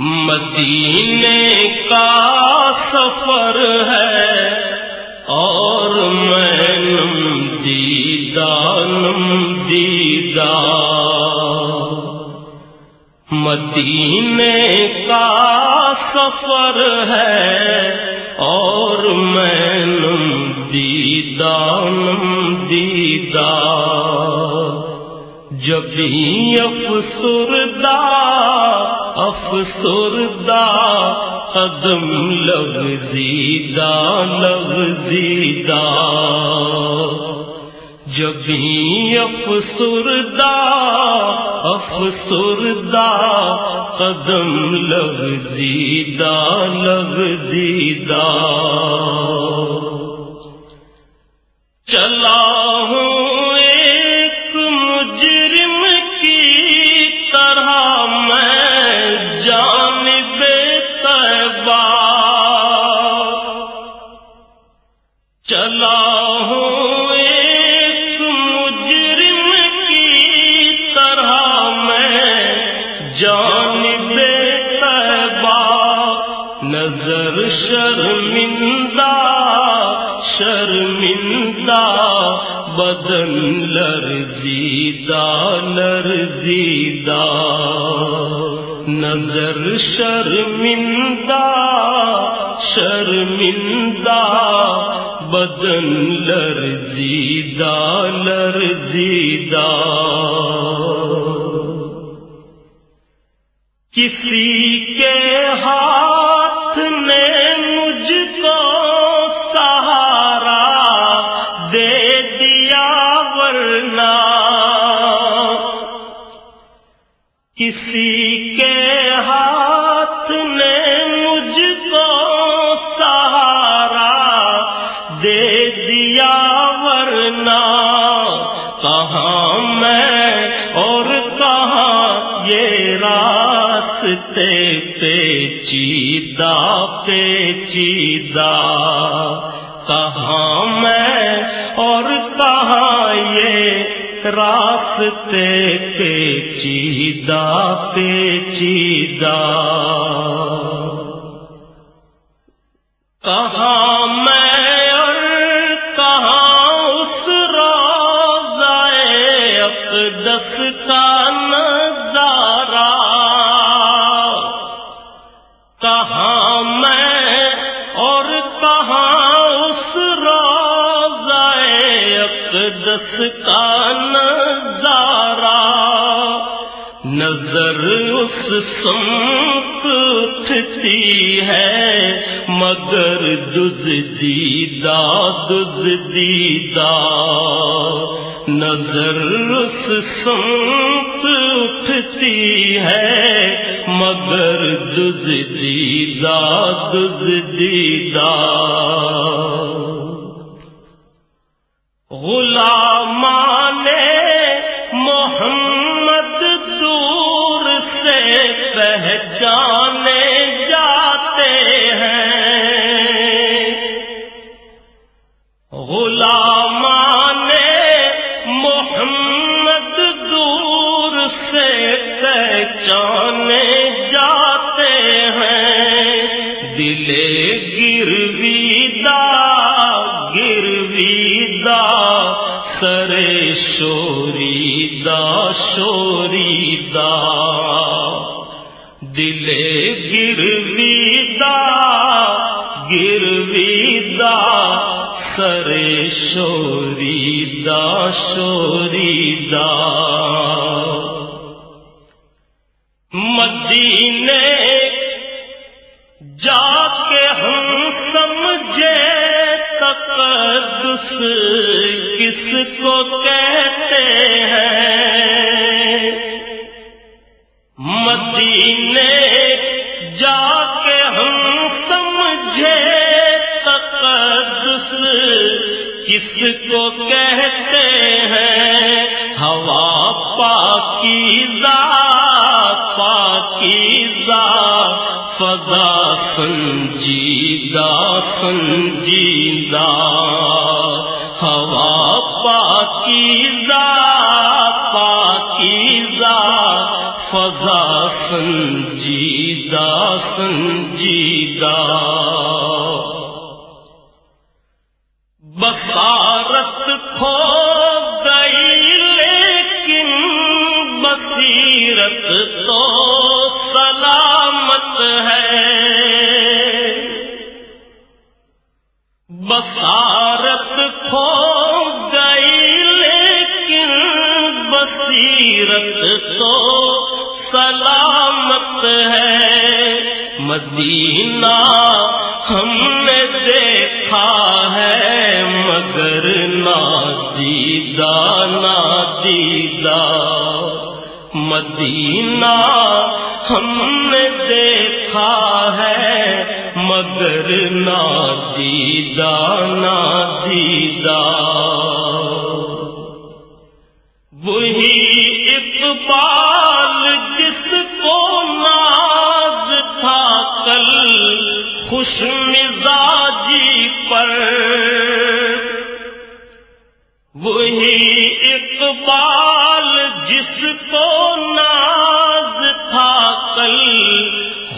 مدینے کا سفر ہے اور میں نم دیدہ نم مدینے کا سفر ہے اور میں نم دیدہ نم دیدہ جبھی افسردہ افسردہ، قدم لگ زیدہ لگ زیدہ۔ افسردہ افسردہ، قدم لگ زیدہ۔ چلا ہوں نظر شرمندہ شرمندہ، بدن لرزیدہ لرزیدہ۔ نظر شرمندہ شرمندہ، بدن لرزیدہ لرزیدہ۔ کسی کے ہاتھ ورنہ کسی کے ہاتھ نے مجھ کو سہارا دے دیا ورنہ کہاں میں اور کہاں یہ راستے پیچیدہ پیچیدہ کہاں میں اور کہاں یہ راستے پیچیدہ پیچیدہ روزائے اقدس کا نظارہ، نظر اس سمت اٹھتی ہے، مگر دز دیدہ دز دیدہ۔ نظر اس سمت اٹھتی ہے، مگر دز دیدہ دز دیدہ۔ پہچانے جاتے ہیں۔ غلامان محمد دور سے پہچانے جاتے ہیں۔ دلے گرویدہ گرویدہ سرے شوریدہ شوریدہ دلے گرویدہ گرویدہ سرے شوریدہ شوریدہ مدینے جا کے ہم سمجھے تقدس کس کو کہتے ہیں؟ مدینے جا کے ہم سمجھے تقدس کس کو کہتے ہیں؟ ہوا پاکیزہ پاکیزہ فضا سنجیدہ سنجیدہ ہوا پاکیزہ پاکیزہ فضا بسارت کھو گئی، لیکن بصیرت تو سلامت ہے۔ مدینہ ہم نے دیکھا ہے، مگر نادیدہ نادیدہ۔ مدینہ ہم نے دیکھا ہے مگر نا دیدا نا دیدا وہی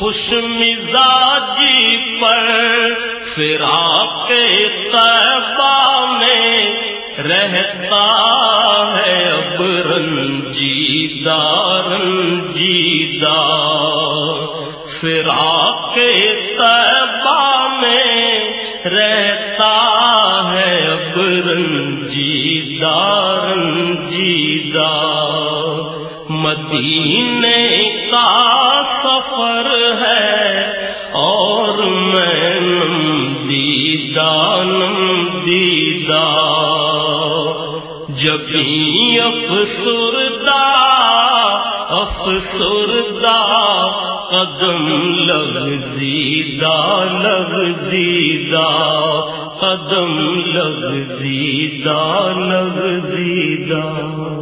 خوش مزاجی پر فراق طیبہ میں رہتا ہے اب رنجیدہ رنجیدہ فراق طیبہ میں رہتا ہے اب رنجیدہ رنجیدہ مدینے کا سفر دیدہ جب افسردہ افسردہ قدم لگ زیدہ لگ زیدہ قدم لگ زیدہ۔